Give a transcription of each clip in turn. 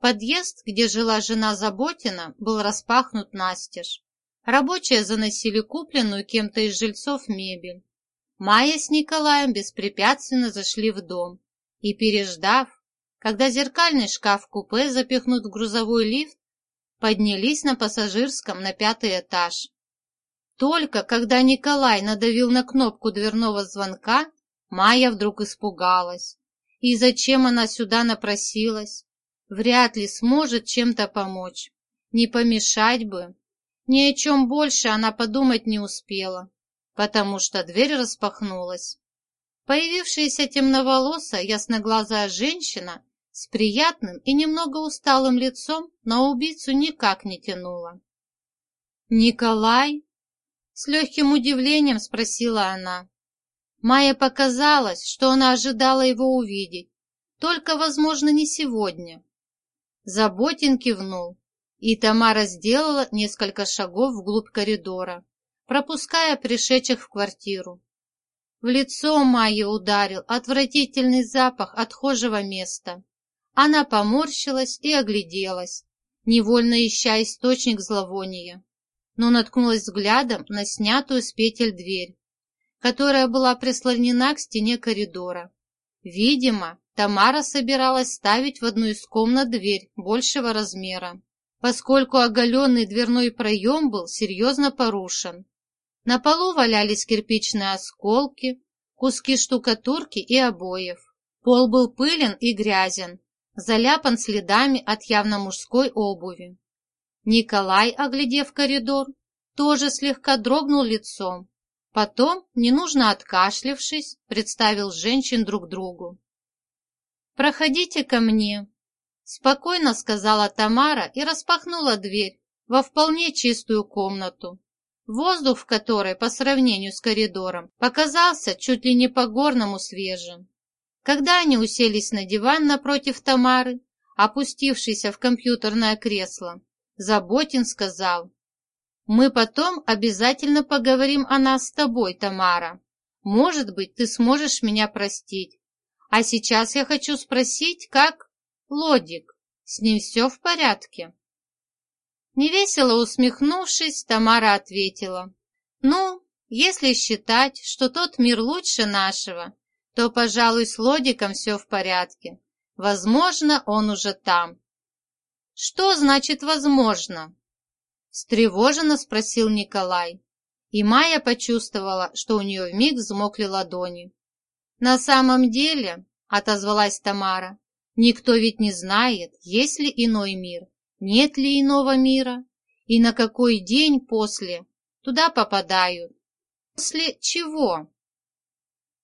Подъезд, где жила жена Заботина, был распахнут настежь. Рабочие заносили купленную кем-то из жильцов мебель. Майя с Николаем беспрепятственно зашли в дом и, переждав, когда зеркальный шкаф-купе запихнут в грузовой лифт, поднялись на пассажирском на пятый этаж. Только когда Николай надавил на кнопку дверного звонка, Майя вдруг испугалась. И зачем она сюда напросилась? Вряд ли сможет чем-то помочь. Не помешать бы. Ни о чем больше она подумать не успела, потому что дверь распахнулась. Появившаяся темноволосая, ясноглазая женщина с приятным и немного усталым лицом на убийцу никак не тянула. «Николай?» — с легким удивлением спросила она. Майе показалось, что она ожидала его увидеть, только, возможно, не сегодня. Заботин кивнул, и Тамара сделала несколько шагов вглубь коридора, пропуская пришедших в квартиру. В лицо Майе ударил отвратительный запах отхожего места. Она поморщилась и огляделась, невольно ища источник зловония, но наткнулась взглядом на снятую с петель дверь, которая была прислонена к стене коридора. Видимо, Тамара собиралась ставить в одну из комнат дверь большего размера поскольку оголенный дверной проем был серьезно порушен. На полу валялись кирпичные осколки, куски штукатурки и обоев. Пол был пылен и грязен, заляпан следами от явно мужской обуви. Николай, оглядев коридор, тоже слегка дрогнул лицом. Потом, ненужно откашлившись, представил женщин друг другу. «Проходите ко мне», Спокойно сказала Тамара и распахнула дверь во вполне чистую комнату, воздух в которой по сравнению с коридором показался чуть ли не по-горному свежим. Когда они уселись на диван напротив Тамары, опустившейся в компьютерное кресло, Заботин сказал, «Мы потом обязательно поговорим о нас с тобой, Тамара. Может быть, ты сможешь меня простить. А сейчас я хочу спросить, как...» Лодик, с ним все в порядке?» Невесело усмехнувшись, Тамара ответила. «Ну, если считать, что тот мир лучше нашего, то, пожалуй, с Лодиком все в порядке. Возможно, он уже там». «Что значит «возможно»?» Встревоженно спросил Николай. И Майя почувствовала, что у нее вмиг взмокли ладони. «На самом деле», — отозвалась Тамара, Никто ведь не знает, есть ли иной мир, нет ли иного мира, и на какой день после туда попадают. После чего?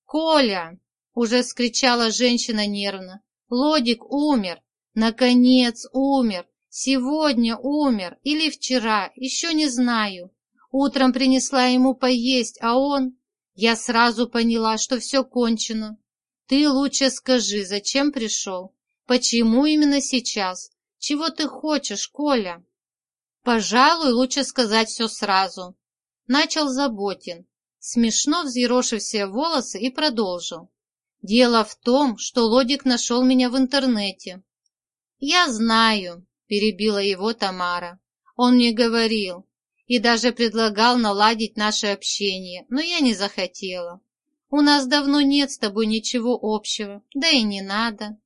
«Коля!» — уже скричала женщина нервно. «Лодик умер! Наконец умер! Сегодня умер! Или вчера! Еще не знаю! Утром принесла ему поесть, а он...» Я сразу поняла, что все кончено. Ты лучше скажи, зачем пришел? Почему именно сейчас? Чего ты хочешь, Коля? Пожалуй, лучше сказать все сразу. Начал Заботин, смешно взъерошив все волосы и продолжил. Дело в том, что Лодик нашел меня в интернете. Я знаю, перебила его Тамара. Он мне говорил и даже предлагал наладить наше общение, но я не захотела. У нас давно нет с тобой ничего общего, да и не надо.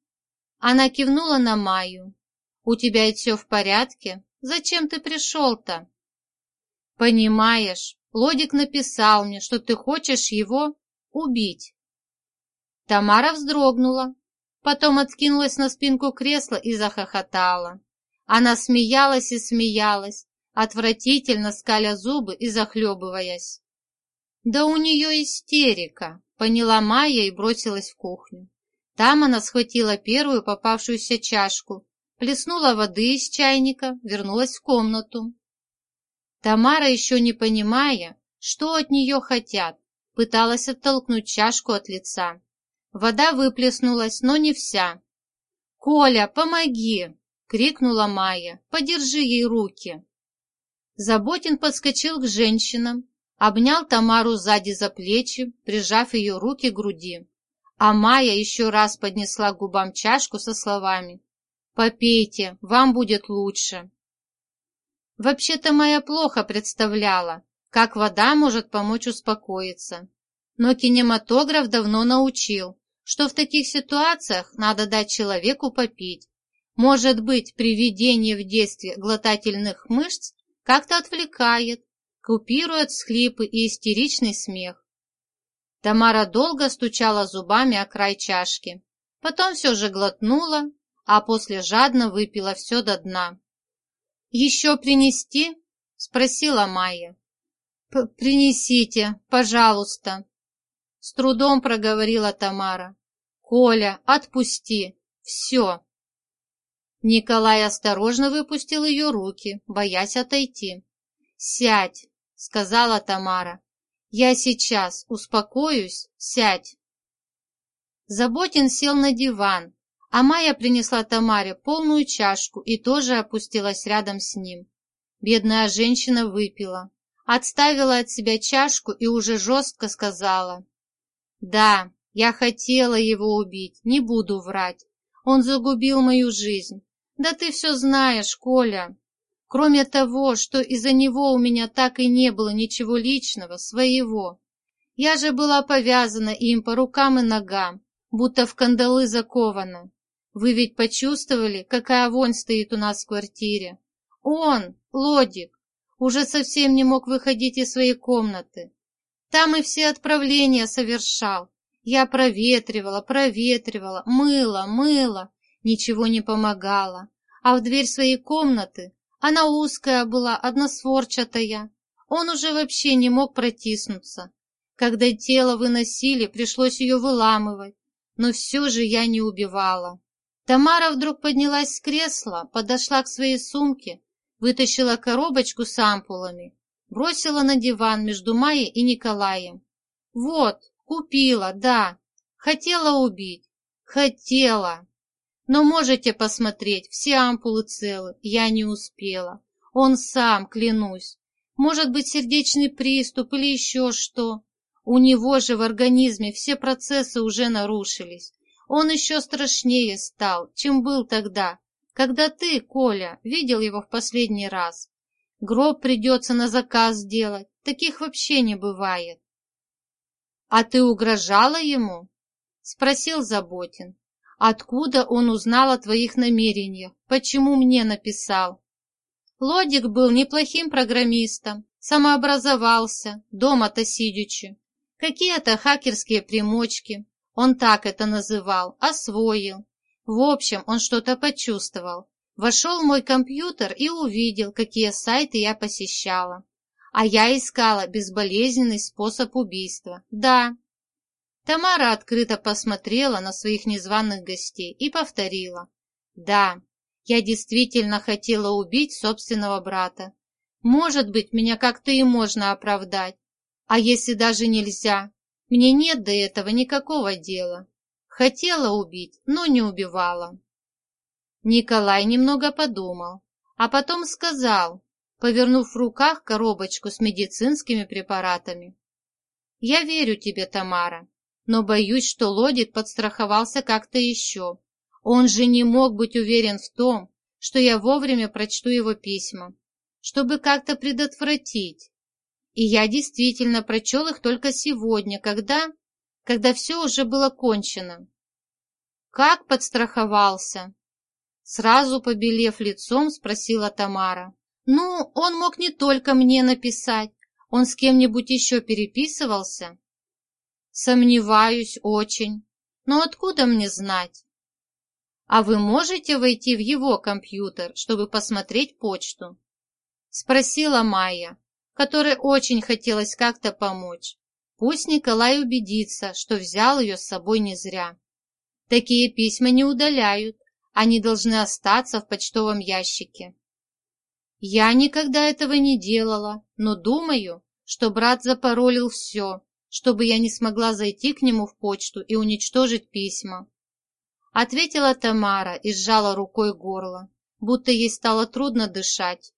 Она кивнула на Майю. «У тебя ведь все в порядке? Зачем ты пришел-то?» «Понимаешь, Лодик написал мне, что ты хочешь его убить». Тамара вздрогнула, потом откинулась на спинку кресла и захохотала. Она смеялась и смеялась, отвратительно скаля зубы и захлебываясь. «Да у нее истерика», — поняла Майя и бросилась в кухню. Там она схватила первую попавшуюся чашку, плеснула воды из чайника, вернулась в комнату. Тамара, еще не понимая, что от нее хотят, пыталась оттолкнуть чашку от лица. Вода выплеснулась, но не вся. «Коля, помоги!» — крикнула Майя. «Подержи ей руки!» Заботин подскочил к женщинам, обнял Тамару сзади за плечи, прижав ее руки к груди. А Майя еще раз поднесла к губам чашку со словами Попейте, вам будет лучше. Вообще-то моя плохо представляла, как вода может помочь успокоиться. Но кинематограф давно научил, что в таких ситуациях надо дать человеку попить. Может быть, приведение в детстве глотательных мышц как-то отвлекает, купирует схлипы и истеричный смех. Тамара долго стучала зубами о край чашки, потом все же глотнула, а после жадно выпила все до дна. «Еще принести?» — спросила Майя. «Принесите, пожалуйста», — с трудом проговорила Тамара. «Коля, отпусти, все». Николай осторожно выпустил ее руки, боясь отойти. «Сядь», — сказала Тамара. «Я сейчас успокоюсь, сядь». Заботин сел на диван, а Майя принесла Тамаре полную чашку и тоже опустилась рядом с ним. Бедная женщина выпила, отставила от себя чашку и уже жестко сказала. «Да, я хотела его убить, не буду врать. Он загубил мою жизнь. Да ты все знаешь, Коля. Кроме того, что из-за него у меня так и не было ничего личного, своего. Я же была повязана им по рукам и ногам, будто в кандалы закована. Вы ведь почувствовали, какая вонь стоит у нас в квартире? Он, Лодик, уже совсем не мог выходить из своей комнаты. Там и все отправления совершал. Я проветривала, проветривала, мыла, мыла. Ничего не помогало. А в дверь своей комнаты, она узкая была, односворчатая, он уже вообще не мог протиснуться. Когда тело выносили, пришлось ее выламывать. Но все же я не убивала. Тамара вдруг поднялась с кресла, подошла к своей сумке, вытащила коробочку с ампулами, бросила на диван между Майей и Николаем. «Вот, купила, да. Хотела убить. Хотела. Но можете посмотреть, все ампулы целы. Я не успела. Он сам, клянусь. Может быть, сердечный приступ или еще что. У него же в организме все процессы уже нарушились. Он еще страшнее стал, чем был тогда, когда ты, Коля, видел его в последний раз. Гроб придется на заказ делать, таких вообще не бывает. — А ты угрожала ему? — спросил Заботин. — Откуда он узнал о твоих намерениях? Почему мне написал? Лодик был неплохим программистом, самообразовался, дома-то сидячи. Какие-то хакерские примочки, он так это называл, освоил. В общем, он что-то почувствовал. Вошел в мой компьютер и увидел, какие сайты я посещала. А я искала безболезненный способ убийства. Да. Тамара открыто посмотрела на своих незваных гостей и повторила. Да, я действительно хотела убить собственного брата. Может быть, меня как-то и можно оправдать. А если даже нельзя, мне нет до этого никакого дела. Хотела убить, но не убивала. Николай немного подумал, а потом сказал, повернув в руках коробочку с медицинскими препаратами. «Я верю тебе, Тамара, но боюсь, что Лодик подстраховался как-то еще. Он же не мог быть уверен в том, что я вовремя прочту его письма, чтобы как-то предотвратить, и я действительно прочел их только сегодня, когда... когда все уже было кончено. Как подстраховался? Сразу побелев лицом, спросила Тамара. Ну, он мог не только мне написать, он с кем-нибудь еще переписывался? Сомневаюсь очень. Но откуда мне знать? А вы можете войти в его компьютер, чтобы посмотреть почту? Спросила Майя, которой очень хотелось как-то помочь. Пусть Николай убедится, что взял ее с собой не зря. Такие письма не удаляют, они должны остаться в почтовом ящике. Я никогда этого не делала, но думаю, что брат запаролил все, чтобы я не смогла зайти к нему в почту и уничтожить письма. Ответила Тамара и сжала рукой горло, будто ей стало трудно дышать.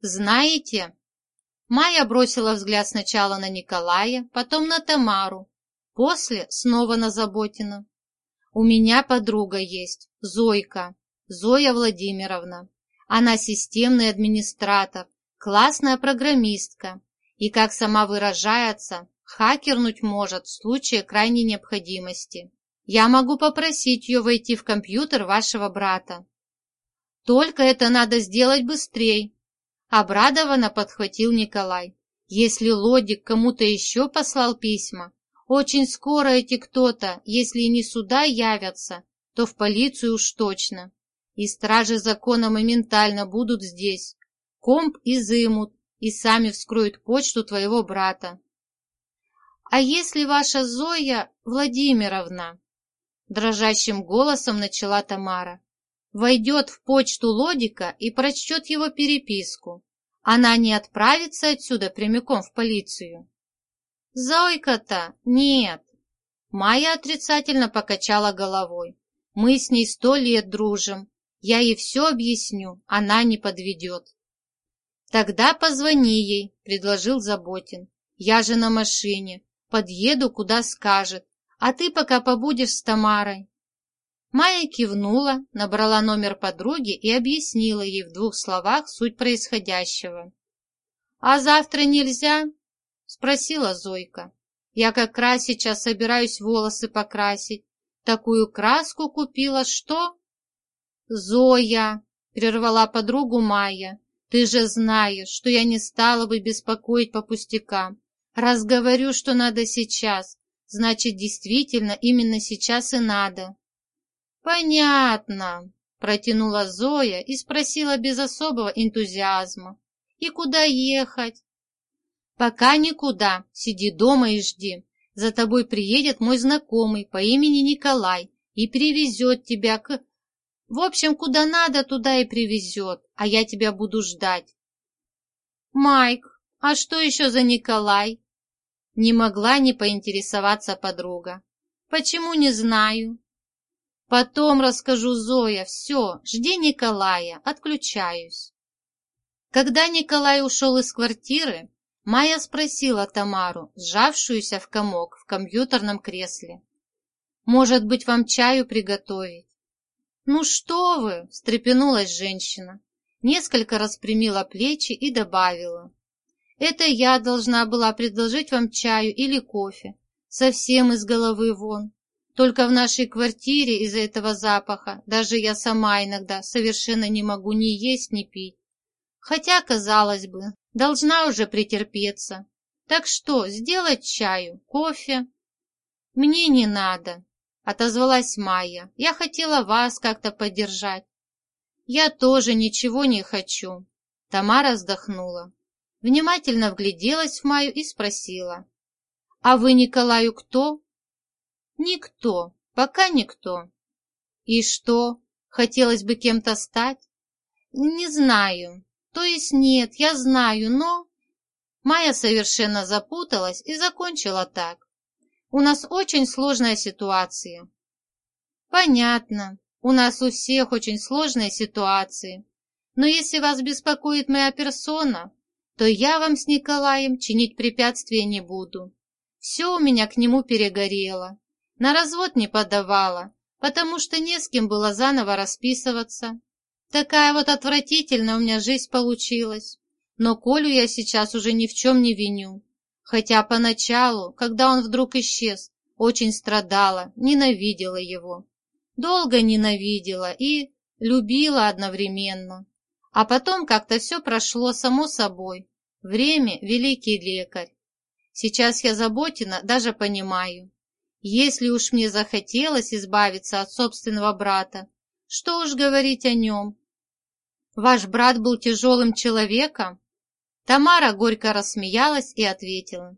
Знаете, Майя бросила взгляд сначала на Николая, потом на Тамару, после снова на Заботина. «У меня подруга есть, Зойка. Зоя Владимировна. Она системный администратор, классная программистка и, как сама выражается, хакернуть может в случае крайней необходимости. Я могу попросить ее войти в компьютер вашего брата. Только это надо сделать быстрее. Обрадованно подхватил Николай. Если Лодик кому-то еще послал письма, очень скоро эти кто-то, если не сюда явятся, то в полицию уж точно. И стражи закона моментально будут здесь. Комп изымут и сами вскроют почту твоего брата. А если ваша Зоя Владимировна, дрожащим голосом начала Тамара, войдет в почту Лодика и прочтет его переписку, она не отправится отсюда прямиком в полицию? Зойка-то нет. Майя отрицательно покачала головой. Мы с ней сто лет дружим, я ей все объясню, она не подведет. Тогда позвони ей, предложил Заботин. Я же на машине, подъеду, куда скажет, а ты пока побудешь с Тамарой. Майя кивнула, набрала номер подруги и объяснила ей в двух словах суть происходящего. «А завтра нельзя?» — спросила Зойка. «Я как раз сейчас собираюсь волосы покрасить. Такую краску купила, что...» «Зоя!» — прервала подругу Майя. «Ты же знаешь, что я не стала бы беспокоить по пустякам. Раз говорю, что надо сейчас, значит, действительно именно сейчас и надо». «Понятно», — протянула Зоя и спросила без особого энтузиазма. «И куда ехать?» «Пока никуда. Сиди дома и жди. За тобой приедет мой знакомый по имени Николай и привезет тебя к в общем, куда надо, туда и привезет, а я тебя буду ждать. Майк, а что еще за Николай? Не могла не поинтересоваться подруга. Почему не знаю? Потом расскажу, Зоя, все, жди Николая, отключаюсь. Когда Николай ушел из квартиры, Майя спросила Тамару, сжавшуюся в комок в компьютерном кресле. «Может быть, вам чаю приготовить?» «Ну что вы!» – встрепенулась женщина. Несколько распрямила плечи и добавила. «Это я должна была предложить вам чаю или кофе. Совсем из головы вон. Только в нашей квартире из-за этого запаха даже я сама иногда совершенно не могу ни есть, ни пить. Хотя, казалось бы, должна уже претерпеться. Так что, сделать чаю, кофе?» «Мне не надо», отозвалась Майя. «Я хотела вас как-то поддержать». «Я тоже ничего не хочу». Тамара вздохнула. Внимательно вгляделась в Майю и спросила. «А вы Николаю кто?» «Никто. Пока никто». «И что? Хотелось бы кем-то стать?» «Не знаю. То есть нет, я знаю, но...» Майя совершенно запуталась и закончила так. У нас очень сложная ситуация. Понятно. У нас у всех очень сложные ситуации. Но если вас беспокоит моя персона, то я вам с Николаем чинить препятствия не буду. Все у меня к нему перегорело. На развод не подавала, потому что не с кем было заново расписываться. Такая вот отвратительная у меня жизнь получилась. Но Колю я сейчас уже ни в чем не виню. Хотя поначалу, когда он вдруг исчез, очень страдала, ненавидела его. Долго ненавидела и любила одновременно. А потом как-то все прошло само собой. Время – великий лекарь. Сейчас я заботена, даже понимаю. Если уж мне захотелось избавиться от собственного брата, что уж говорить о нем. Ваш брат был тяжелым человеком? Тамара горько рассмеялась и ответила.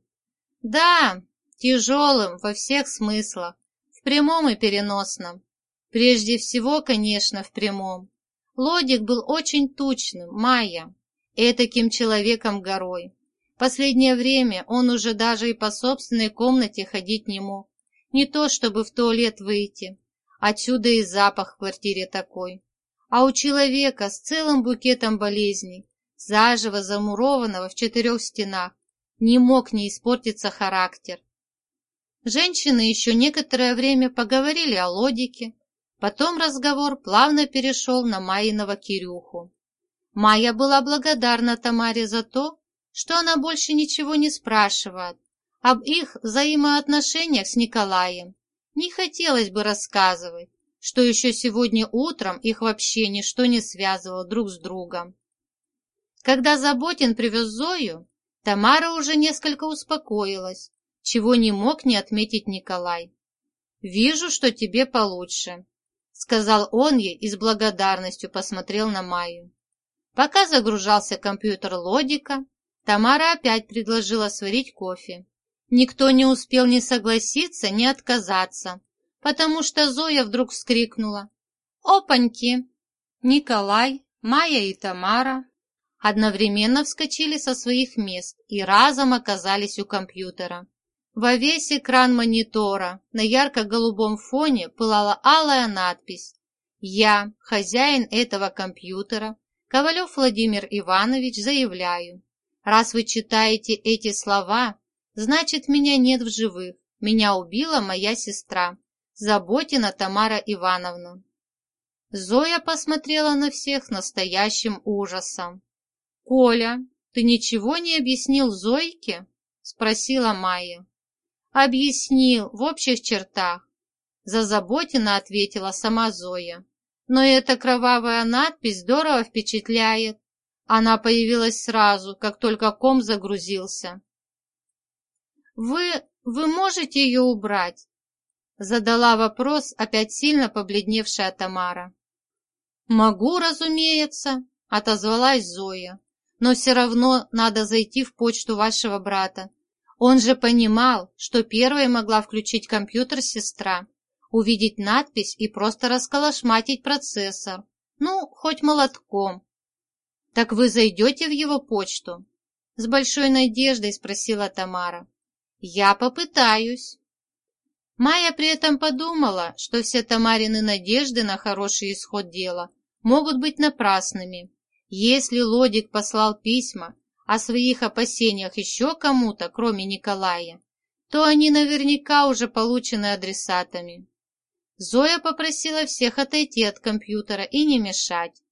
«Да, тяжелым во всех смыслах, в прямом и переносном. Прежде всего, конечно, в прямом. Лодик был очень тучным, Майя, этаким человеком горой. Последнее время он уже даже и по собственной комнате ходить не мог. Не то, чтобы в туалет выйти. Отсюда и запах в квартире такой. А у человека с целым букетом болезней заживо замурованного в четырех стенах, не мог не испортиться характер. Женщины еще некоторое время поговорили о лодике, Потом разговор плавно перешел на Майиного Кирюху. Майя была благодарна Тамаре за то, что она больше ничего не спрашивает об их взаимоотношениях с Николаем. Не хотелось бы рассказывать, что еще сегодня утром их вообще ничто не связывало друг с другом. Когда Заботин привез Зою, Тамара уже несколько успокоилась, чего не мог не отметить Николай. «Вижу, что тебе получше», — сказал он ей и с благодарностью посмотрел на Майю. Пока загружался компьютер Лодика, Тамара опять предложила сварить кофе. Никто не успел ни согласиться, ни отказаться, потому что Зоя вдруг вскрикнула. «Опаньки!» Николай, Майя и Тамара одновременно вскочили со своих мест и разом оказались у компьютера. Во весь экран монитора на ярко-голубом фоне пылала алая надпись «Я, хозяин этого компьютера, Ковалев Владимир Иванович, заявляю, раз вы читаете эти слова, значит, меня нет в живых, меня убила моя сестра, Заботина Тамара Ивановна». Зоя посмотрела на всех настоящим ужасом. «Коля, ты ничего не объяснил Зойке?» — спросила Майя. «Объяснил, в общих чертах», — зазаботенно ответила сама Зоя. «Но эта кровавая надпись здорово впечатляет. Она появилась сразу, как только ком загрузился». «Вы... вы можете ее убрать?» Задала вопрос опять сильно побледневшая Тамара. «Могу, разумеется», — отозвалась Зоя но все равно надо зайти в почту вашего брата. Он же понимал, что первой могла включить компьютер сестра, увидеть надпись и просто расколошматить процессор. Ну, хоть молотком. «Так вы зайдете в его почту?» С большой надеждой спросила Тамара. «Я попытаюсь». Майя при этом подумала, что все Тамарины надежды на хороший исход дела могут быть напрасными. Если Лодик послал письма о своих опасениях еще кому-то, кроме Николая, то они наверняка уже получены адресатами. Зоя попросила всех отойти от компьютера и не мешать.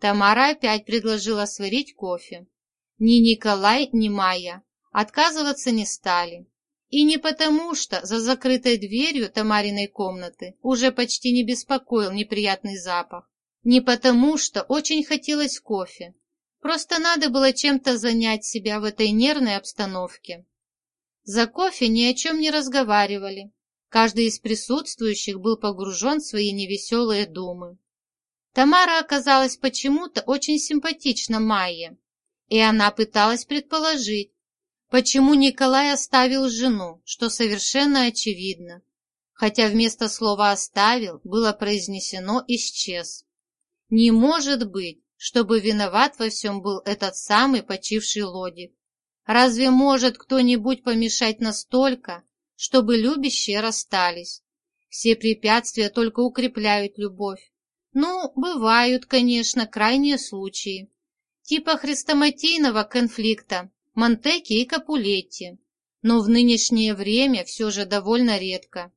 Тамара опять предложила сварить кофе. Ни Николай, ни Майя отказываться не стали. И не потому, что за закрытой дверью Тамариной комнаты уже почти не беспокоил неприятный запах, не потому, что очень хотелось кофе. Просто надо было чем-то занять себя в этой нервной обстановке. За кофе ни о чем не разговаривали. Каждый из присутствующих был погружен в свои невеселые думы. Тамара оказалась почему-то очень симпатична Майе, и она пыталась предположить, почему Николай оставил жену, что совершенно очевидно, хотя вместо слова «оставил» было произнесено «исчез». Не может быть, чтобы виноват во всем был этот самый почивший лодик. Разве может кто-нибудь помешать настолько, чтобы любящие расстались? Все препятствия только укрепляют любовь. Ну, бывают, конечно, крайние случаи. Типа хрестоматийного конфликта Монтеки и Капулетти. Но в нынешнее время все же довольно редко.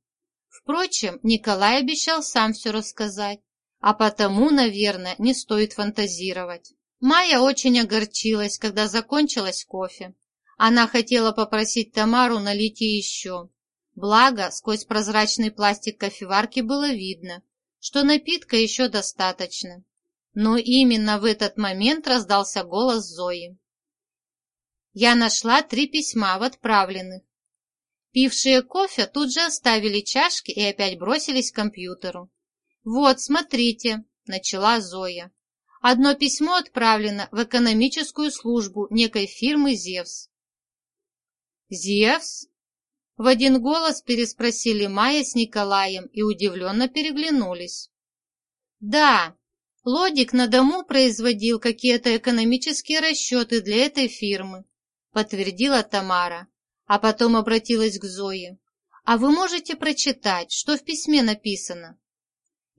Впрочем, Николай обещал сам все рассказать а потому, наверное, не стоит фантазировать. Майя очень огорчилась, когда закончилась кофе. Она хотела попросить Тамару налить ей еще. Благо, сквозь прозрачный пластик кофеварки было видно, что напитка еще достаточно. Но именно в этот момент раздался голос Зои. Я нашла три письма в отправленных. Пившие кофе тут же оставили чашки и опять бросились к компьютеру. «Вот, смотрите», – начала Зоя. «Одно письмо отправлено в экономическую службу некой фирмы «Зевс». «Зевс?» В один голос переспросили Майя с Николаем и удивленно переглянулись. «Да, Лодик на дому производил какие-то экономические расчеты для этой фирмы», подтвердила Тамара, а потом обратилась к Зое. «А вы можете прочитать, что в письме написано?»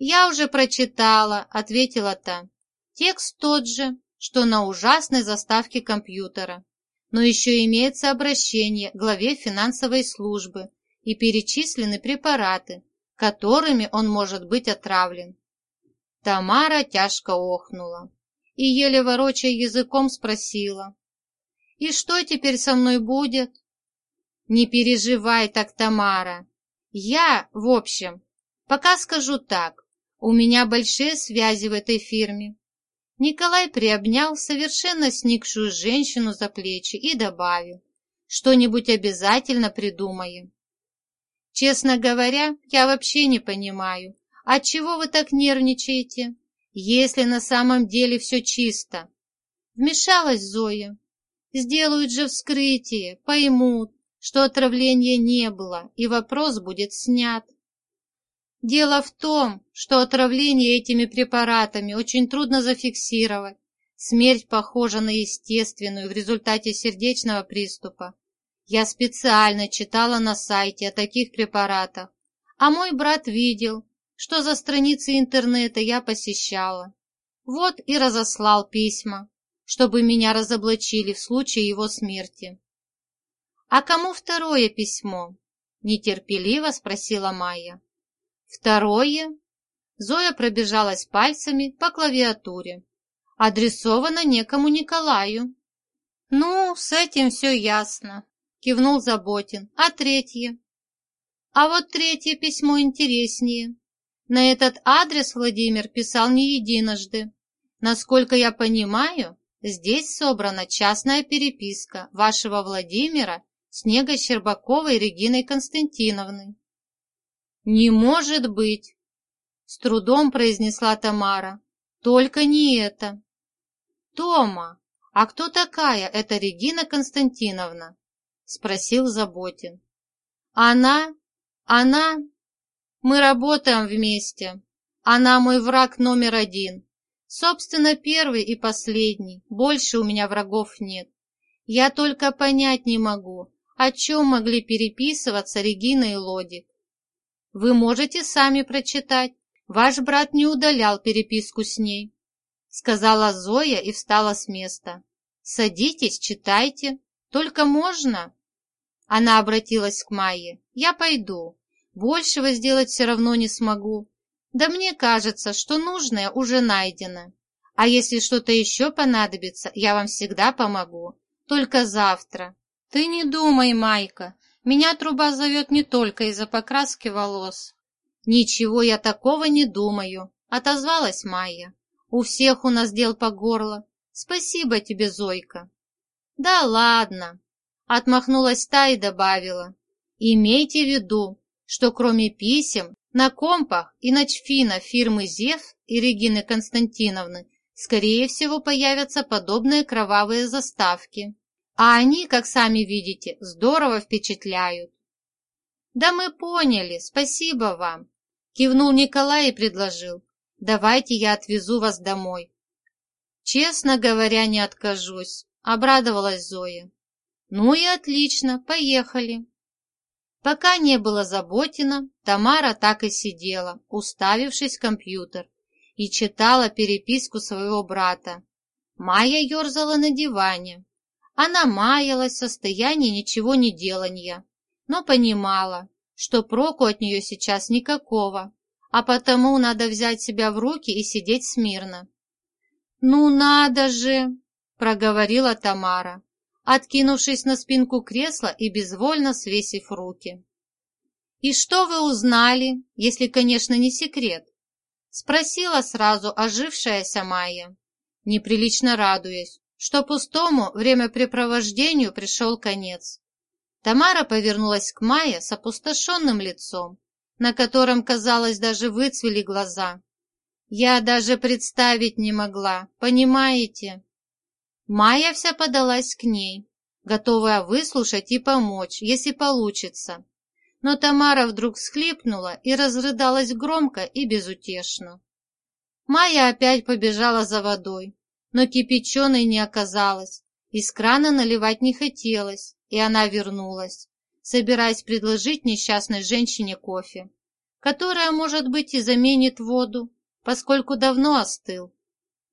«Я уже прочитала», — ответила та. «Текст тот же, что на ужасной заставке компьютера. Но еще имеется обращение к главе финансовой службы и перечислены препараты, которыми он может быть отравлен. Тамара тяжко охнула и, еле ворочая языком, спросила. «И что теперь со мной будет?» «Не переживай так, Тамара. Я, в общем, пока скажу так, у меня большие связи в этой фирме. Николай приобнял совершенно сникшую женщину за плечи и добавил, что-нибудь обязательно придумаем. Честно говоря, я вообще не понимаю, отчего вы так нервничаете, если на самом деле все чисто. Вмешалась Зоя. Сделают же вскрытие, поймут, что отравления не было, и вопрос будет снят. Дело в том, что отравление этими препаратами очень трудно зафиксировать. Смерть похожа на естественную в результате сердечного приступа. Я специально читала на сайте о таких препаратах, а мой брат видел, что за страницы интернета я посещала. Вот и разослал письма, чтобы меня разоблачили в случае его смерти. «А кому второе письмо?» – нетерпеливо спросила Майя. Второе. Зоя пробежалась пальцами по клавиатуре. Адресовано некому Николаю. Ну, с этим все ясно, кивнул Заботин. А третье? А вот третье письмо интереснее. На этот адрес Владимир писал не единожды. Насколько я понимаю, здесь собрана частная переписка вашего Владимира с Негой Щербаковой Региной Константиновной. «Не может быть!» — с трудом произнесла Тамара. «Только не это!» «Тома, а кто такая эта Регина Константиновна?» — спросил Заботин. «Она... она... Мы работаем вместе. Она мой враг номер один. Собственно, первый и последний. Больше у меня врагов нет. Я только понять не могу, о чем могли переписываться Регина и Лодик. Вы можете сами прочитать. Ваш брат не удалял переписку с ней, сказала Зоя и встала с места. Садитесь, читайте. Только можно? Она обратилась к Майе. Я пойду. Большего сделать все равно не смогу. Да мне кажется, что нужное уже найдено. А если что-то еще понадобится, я вам всегда помогу. Только завтра. Ты не думай, Майка, меня труба зовет не только из-за покраски волос. Ничего я такого не думаю, отозвалась Майя. У всех у нас дел по горло. Спасибо тебе, Зойка. Да ладно, отмахнулась та и добавила. Имейте в виду, что кроме писем, на компах и ночфина фирмы ЗЕФ и Регины Константиновны скорее всего появятся подобные кровавые заставки. А они, как сами видите, здорово впечатляют. Да мы поняли, спасибо вам. Кивнул Николай и предложил. Давайте я отвезу вас домой. Честно говоря, не откажусь, обрадовалась Зоя. Ну и отлично, поехали. Пока не было заботено, Тамара так и сидела, уставившись в компьютер, и читала переписку своего брата. Майя ерзала на диване, она маялась в состоянии ничего не делания, но понимала, что проку от нее сейчас никакого, а потому надо взять себя в руки и сидеть смирно. «Ну надо же!» – проговорила Тамара, откинувшись на спинку кресла и безвольно свесив руки. «И что вы узнали, если, конечно, не секрет?» – спросила сразу ожившаяся Майя, неприлично радуясь, что пустому времяпрепровождению пришел конец. Тамара повернулась к Майе с опустошенным лицом, на котором, казалось, даже выцвели глаза. Я даже представить не могла, понимаете? Майя вся подалась к ней, готовая выслушать и помочь, если получится. Но Тамара вдруг всхлипнула и разрыдалась громко и безутешно. Майя опять побежала за водой, но кипяченой не оказалось. Из крана наливать не хотелось, и она вернулась, собираясь предложить несчастной женщине кофе, которая, может быть, и заменит воду, поскольку давно остыл.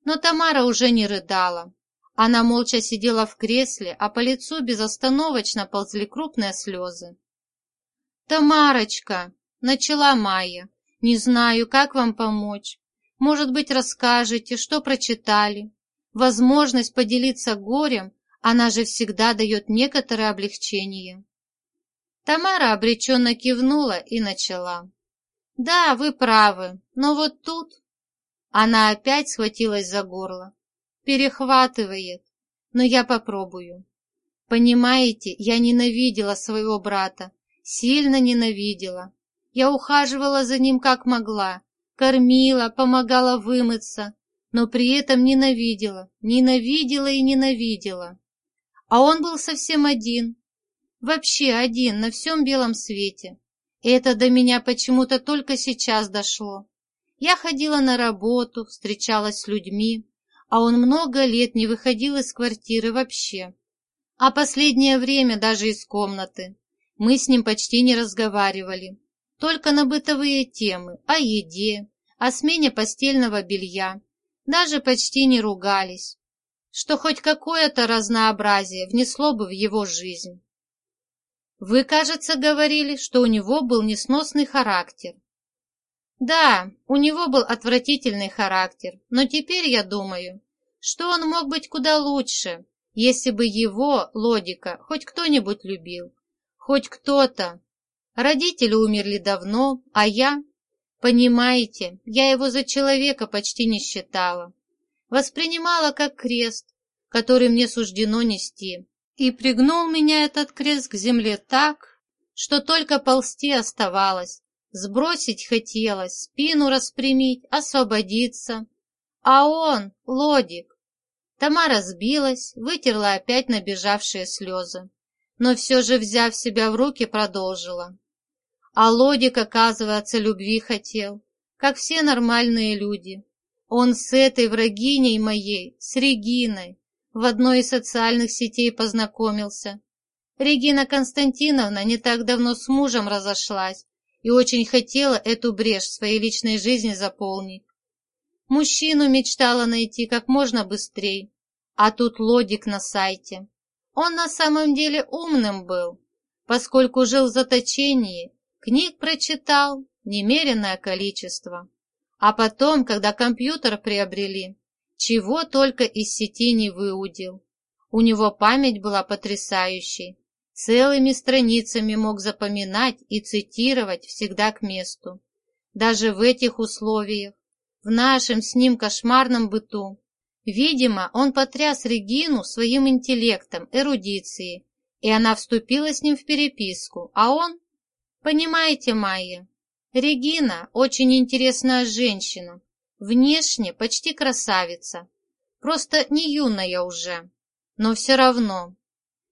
Но Тамара уже не рыдала. Она молча сидела в кресле, а по лицу безостановочно ползли крупные слезы. «Тамарочка!» начала Майя. «Не знаю, как вам помочь. Может быть, расскажете, что прочитали. Возможность поделиться горем, она же всегда дает некоторое облегчение». Тамара обреченно кивнула и начала. «Да, вы правы, но вот тут...» Она опять схватилась за горло. «Перехватывает, но я попробую. Понимаете, я ненавидела своего брата, сильно ненавидела. Я ухаживала за ним как могла, кормила, помогала вымыться, но при этом ненавидела, ненавидела и ненавидела. А он был совсем один, вообще один на всем белом свете. Это до меня почему-то только сейчас дошло. Я ходила на работу, встречалась с людьми, а он много лет не выходил из квартиры вообще а последнее время даже из комнаты. Мы с ним почти не разговаривали, только на бытовые темы, о еде, о смене постельного белья, даже почти не ругались, что хоть какое-то разнообразие внесло бы в его жизнь. Вы, кажется, говорили, что у него был несносный характер. Да, у него был отвратительный характер, но теперь я думаю, что он мог быть куда лучше, если бы его, Лодика, хоть кто-нибудь любил, хоть кто-то. Родители умерли давно, а я... Понимаете, я его за человека почти не считала. Воспринимала как крест, который мне суждено нести. И пригнул меня этот крест к земле так, что только ползти оставалось. Сбросить хотелось, спину распрямить, освободиться. А он, Лодик, Тамара сбилась, вытерла опять набежавшие слезы, но все же, взяв себя в руки, продолжила. А Лодик, оказывается, любви хотел, как все нормальные люди. Он с этой врагиней моей, с Региной, в одной из социальных сетей познакомился. Регина Константиновна не так давно с мужем разошлась и очень хотела эту брешь в своей личной жизни заполнить. Мужчину мечтала найти как можно быстрее, а тут лодик на сайте. Он на самом деле умным был, поскольку жил в заточении, книг прочитал немеренное количество. А потом, когда компьютер приобрели, чего только из сети не выудил. У него память была потрясающей. Целыми страницами мог запоминать и цитировать всегда к месту. Даже в этих условиях, в нашем с ним кошмарном быту, Видимо, он потряс Регину своим интеллектом, эрудицией, и она вступила с ним в переписку, а он... Понимаете, Майя, Регина очень интересная женщина, внешне почти красавица, просто не юная уже, но все равно.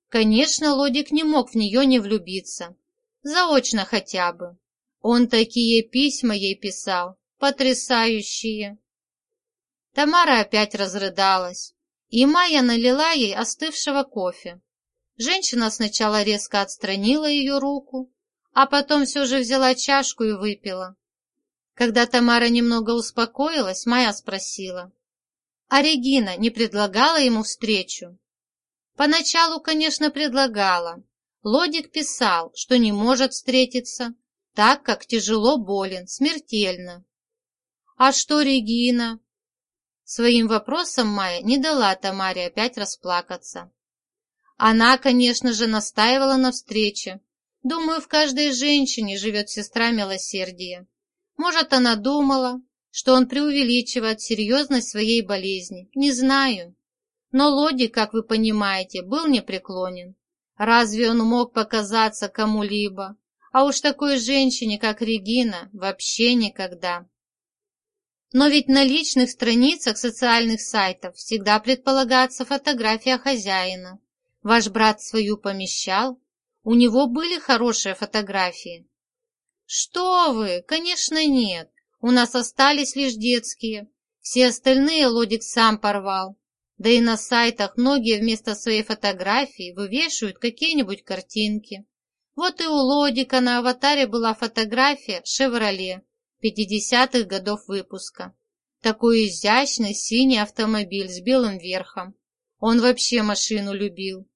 Конечно, Лодик не мог в нее не влюбиться, заочно хотя бы. Он такие письма ей писал, потрясающие. Тамара опять разрыдалась, и Майя налила ей остывшего кофе. Женщина сначала резко отстранила ее руку, а потом все же взяла чашку и выпила. Когда Тамара немного успокоилась, Майя спросила, а Регина не предлагала ему встречу? Поначалу, конечно, предлагала. Лодик писал, что не может встретиться, так как тяжело болен, смертельно. А что Регина? Своим вопросом Майя не дала Тамаре опять расплакаться. Она, конечно же, настаивала на встрече. Думаю, в каждой женщине живет сестра милосердия. Может, она думала, что он преувеличивает серьезность своей болезни. Не знаю. Но Лоди, как вы понимаете, был непреклонен. Разве он мог показаться кому-либо? А уж такой женщине, как Регина, вообще никогда. Но ведь на личных страницах социальных сайтов всегда предполагается фотография хозяина. Ваш брат свою помещал? У него были хорошие фотографии? Что вы? Конечно, нет. У нас остались лишь детские. Все остальные Лодик сам порвал. Да и на сайтах многие вместо своей фотографии вывешивают какие-нибудь картинки. Вот и у Лодика на аватаре была фотография «Шевроле», 50-х годов выпуска. Такой изящный синий автомобиль с белым верхом. Он вообще машину любил.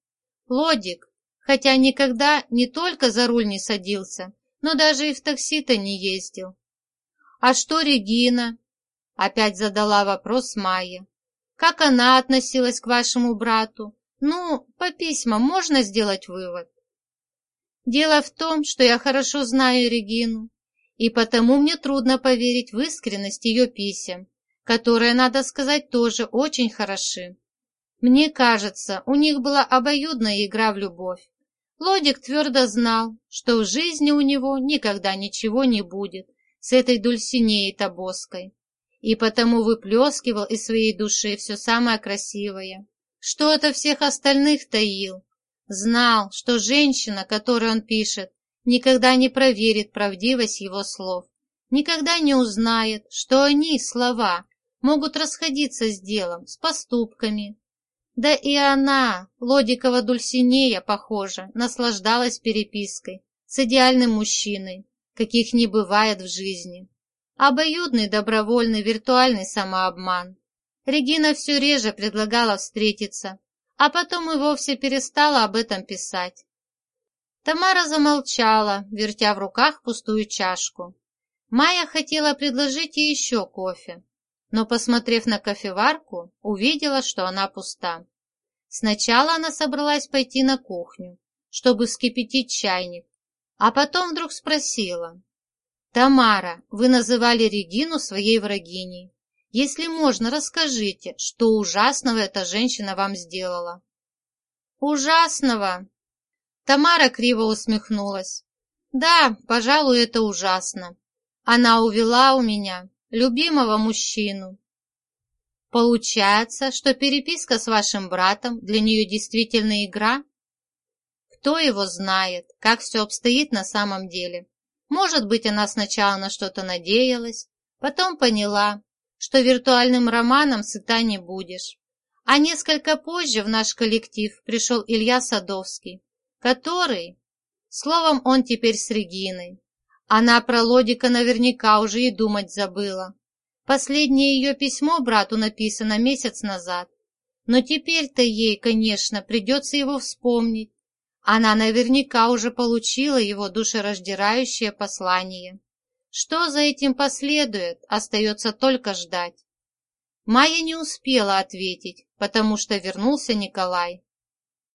Лодик, хотя никогда не только за руль не садился, но даже и в такси-то не ездил. «А что Регина?» — опять задала вопрос Майя. «Как она относилась к вашему брату? Ну, по письмам можно сделать вывод?» «Дело в том, что я хорошо знаю Регину, и потому мне трудно поверить в искренность ее писем, которые, надо сказать, тоже очень хороши. Мне кажется, у них была обоюдная игра в любовь. Лодик твердо знал, что в жизни у него никогда ничего не будет с этой Дульсинеей Тобоской, и потому выплескивал из своей души все самое красивое, что ото всех остальных таил. Знал, что женщина, которой он пишет, никогда не проверит правдивость его слов, никогда не узнает, что они, слова, могут расходиться с делом, с поступками, да и она, Лодикова Дульсинея, похоже, наслаждалась перепиской с идеальным мужчиной, каких не бывает в жизни. Обоюдный добровольный виртуальный самообман. Регина все реже предлагала встретиться, а потом и вовсе перестала об этом писать. Тамара замолчала, вертя в руках пустую чашку. Майя хотела предложить ей еще кофе, но, посмотрев на кофеварку, увидела, что она пуста. Сначала она собралась пойти на кухню, чтобы вскипятить чайник, а потом вдруг спросила. «Тамара, вы называли Регину своей врагиней. Если можно, расскажите, что ужасного эта женщина вам сделала?» «Ужасного?» Тамара криво усмехнулась. «Да, пожалуй, это ужасно. Она увела у меня любимого мужчину. Получается, что переписка с вашим братом для нее действительно игра? Кто его знает, как все обстоит на самом деле? Может быть, она сначала на что-то надеялась, потом поняла, что виртуальным романом сыта не будешь. А несколько позже в наш коллектив пришел Илья Садовский, который... Словом, он теперь с Региной. Она про Лодика наверняка уже и думать забыла. Последнее ее письмо брату написано месяц назад. Но теперь-то ей, конечно, придется его вспомнить. Она наверняка уже получила его душераздирающее послание. Что за этим последует, остается только ждать. Майя не успела ответить, потому что вернулся Николай.